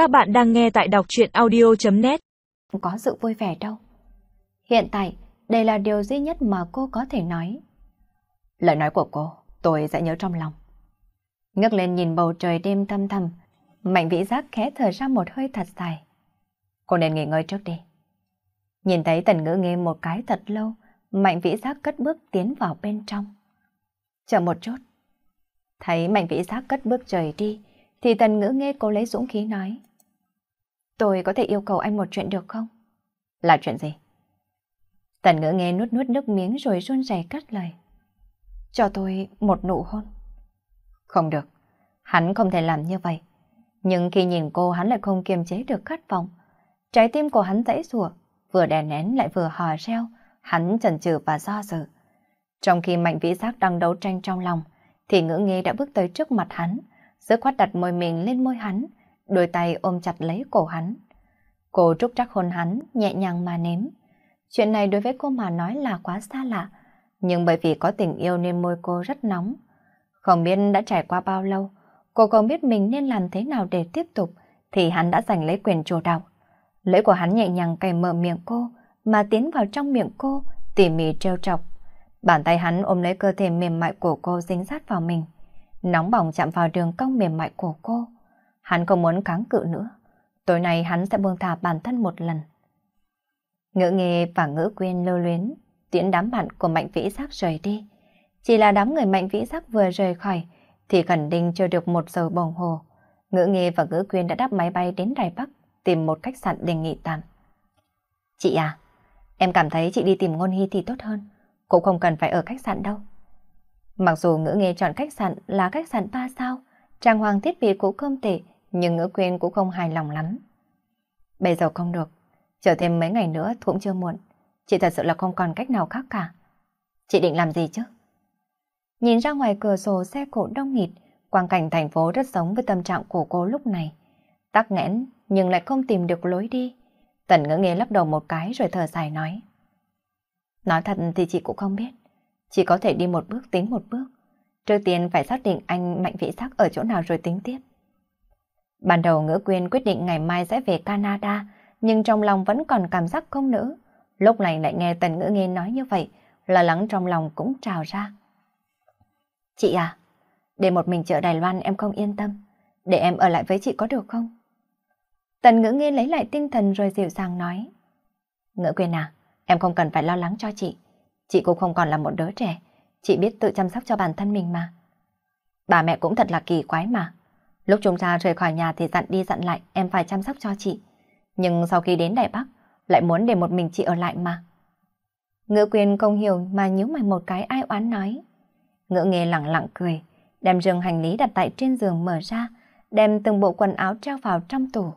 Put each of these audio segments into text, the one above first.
Các bạn đang nghe tại đọc truyện audio.net Có sự vui vẻ đâu. Hiện tại, đây là điều duy nhất mà cô có thể nói. Lời nói của cô, tôi sẽ nhớ trong lòng. Ngước lên nhìn bầu trời đêm thâm thầm, Mạnh vĩ giác khẽ thở ra một hơi thật dài. Cô nên nghỉ ngơi trước đi. Nhìn thấy tần ngữ nghe một cái thật lâu, Mạnh vĩ giác cất bước tiến vào bên trong. Chờ một chút. Thấy mạnh vĩ giác cất bước rời đi, thì tần ngữ nghe cô lấy dũng khí nói. Tôi có thể yêu cầu anh một chuyện được không? Là chuyện gì? Tần ngữ nghe nuốt nuốt nước miếng rồi run rẩy cắt lời. Cho tôi một nụ hôn. Không được, hắn không thể làm như vậy. Nhưng khi nhìn cô hắn lại không kiềm chế được khát vọng. Trái tim của hắn dãy rủa vừa đè nén lại vừa hò reo, hắn chần chừ và do dự. Trong khi mạnh vĩ giác đang đấu tranh trong lòng, thì ngữ nghe đã bước tới trước mặt hắn, giữ khoát đặt môi mình lên môi hắn, đôi tay ôm chặt lấy cổ hắn. Cô trúc trắc hôn hắn, nhẹ nhàng mà nếm. Chuyện này đối với cô mà nói là quá xa lạ, nhưng bởi vì có tình yêu nên môi cô rất nóng. Không biết đã trải qua bao lâu, cô không biết mình nên làm thế nào để tiếp tục, thì hắn đã giành lấy quyền chủ đạo. Lưỡi của hắn nhẹ nhàng cày mở miệng cô, mà tiến vào trong miệng cô, tỉ mỉ trêu chọc. Bàn tay hắn ôm lấy cơ thể mềm mại của cô dính sát vào mình, nóng bỏng chạm vào đường cong mềm mại của cô. Hắn không muốn kháng cự nữa. Tối nay hắn sẽ buông thả bản thân một lần. Ngữ nghề và ngữ quyên lưu luyến, tiễn đám bạn của Mạnh Vĩ Giác rời đi. Chỉ là đám người Mạnh Vĩ Giác vừa rời khỏi, thì khẩn định chưa được một giờ bồng hồ. Ngữ nghề và ngữ quyên đã đáp máy bay đến Đài Bắc, tìm một khách sạn để nghỉ tạm. Chị à, em cảm thấy chị đi tìm ngôn hy thì tốt hơn, cũng không cần phải ở khách sạn đâu. Mặc dù ngữ nghề chọn khách sạn là khách sạn 3 sao, trang hoàng thiết bị cũng không tệ, nhưng ngữ quyên cũng không hài lòng lắm. Bây giờ không được, chờ thêm mấy ngày nữa cũng chưa muộn. Chị thật sự là không còn cách nào khác cả. Chị định làm gì chứ? Nhìn ra ngoài cửa sổ xe cộ đông nghịt, quang cảnh thành phố rất giống với tâm trạng của cô lúc này. Tắc nghẽn nhưng lại không tìm được lối đi. Tần ngữ nghe lắc đầu một cái rồi thở dài nói. Nói thật thì chị cũng không biết. Chỉ có thể đi một bước tính một bước. Trước tiên phải xác định anh Mạnh Vĩ Sắc ở chỗ nào rồi tính tiếp. Ban đầu ngữ quyên quyết định ngày mai sẽ về Canada, nhưng trong lòng vẫn còn cảm giác không nữ. Lúc này lại nghe tần ngữ nghe nói như vậy, lo lắng trong lòng cũng trào ra. Chị à, để một mình chợ Đài Loan em không yên tâm. Để em ở lại với chị có được không? Tần ngữ nghe lấy lại tinh thần rồi dịu dàng nói. Ngữ quyên à, em không cần phải lo lắng cho chị. Chị cũng không còn là một đứa trẻ. Chị biết tự chăm sóc cho bản thân mình mà. Bà mẹ cũng thật là kỳ quái mà. Lúc chúng ta rời khỏi nhà thì dặn đi dặn lại em phải chăm sóc cho chị. Nhưng sau khi đến Đài Bắc, lại muốn để một mình chị ở lại mà. Ngữ quyền không hiểu mà nhíu mày một cái ai oán nói. Ngữ nghề lặng lặng cười, đem rừng hành lý đặt tại trên giường mở ra, đem từng bộ quần áo treo vào trong tủ.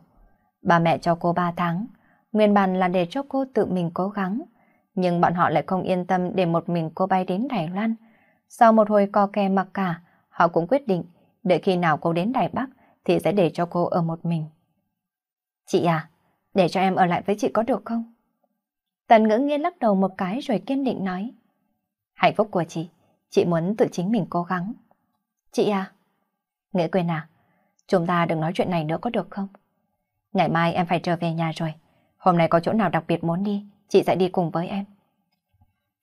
Bà mẹ cho cô 3 tháng, nguyên bản là để cho cô tự mình cố gắng. Nhưng bọn họ lại không yên tâm để một mình cô bay đến Đài Loan. Sau một hồi co kè mặc cả, họ cũng quyết định đợi khi nào cô đến Đài Bắc thì sẽ để cho cô ở một mình. Chị à, để cho em ở lại với chị có được không? Tần ngữ nghiên lắc đầu một cái rồi kiên định nói. Hạnh phúc của chị, chị muốn tự chính mình cố gắng. Chị à? Nghĩa quên à, chúng ta đừng nói chuyện này nữa có được không? Ngày mai em phải trở về nhà rồi. Hôm nay có chỗ nào đặc biệt muốn đi, chị sẽ đi cùng với em.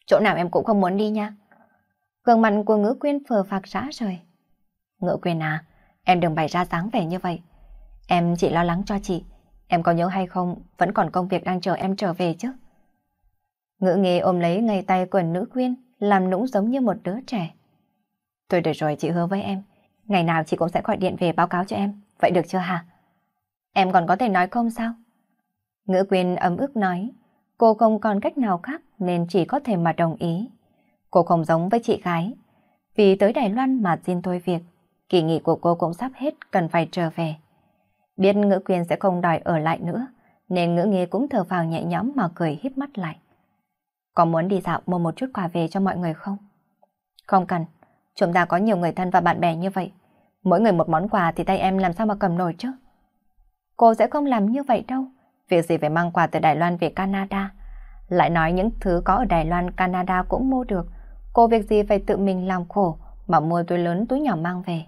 Chỗ nào em cũng không muốn đi nha. Gương mặt của ngữ quyên phờ phạc rã rồi. Ngựa quyền à, em đừng bày ra dáng vẻ như vậy. Em chỉ lo lắng cho chị. Em có nhớ hay không, vẫn còn công việc đang chờ em trở về chứ. Ngữ nghề ôm lấy ngay tay của nữ quyên, làm nũng giống như một đứa trẻ. Tôi được rồi chị hứa với em, ngày nào chị cũng sẽ gọi điện về báo cáo cho em, vậy được chưa hả? Em còn có thể nói không sao? Ngữ quyên ấm ức nói, cô không còn cách nào khác nên chỉ có thể mà đồng ý. Cô không giống với chị gái, vì tới Đài Loan mà xin tôi việc, kỳ nghỉ của cô cũng sắp hết cần phải trở về. Biết ngữ quyền sẽ không đòi ở lại nữa, nên ngữ nghe cũng thở vào nhẹ nhõm mà cười híp mắt lại. Có muốn đi dạo mua một chút quà về cho mọi người không? Không cần, chúng ta có nhiều người thân và bạn bè như vậy. Mỗi người một món quà thì tay em làm sao mà cầm nổi chứ? Cô sẽ không làm như vậy đâu. Việc gì phải mang quà từ Đài Loan về Canada? Lại nói những thứ có ở Đài Loan, Canada cũng mua được. Cô việc gì phải tự mình làm khổ mà mua túi lớn túi nhỏ mang về.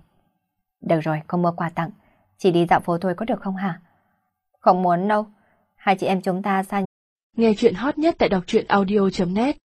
Được rồi, không mua quà tặng. Chỉ đi dạo phố thôi có được không hả? Không muốn đâu. Hai chị em chúng ta xa Nghe chuyện hot nhất tại đọc truyện audio.net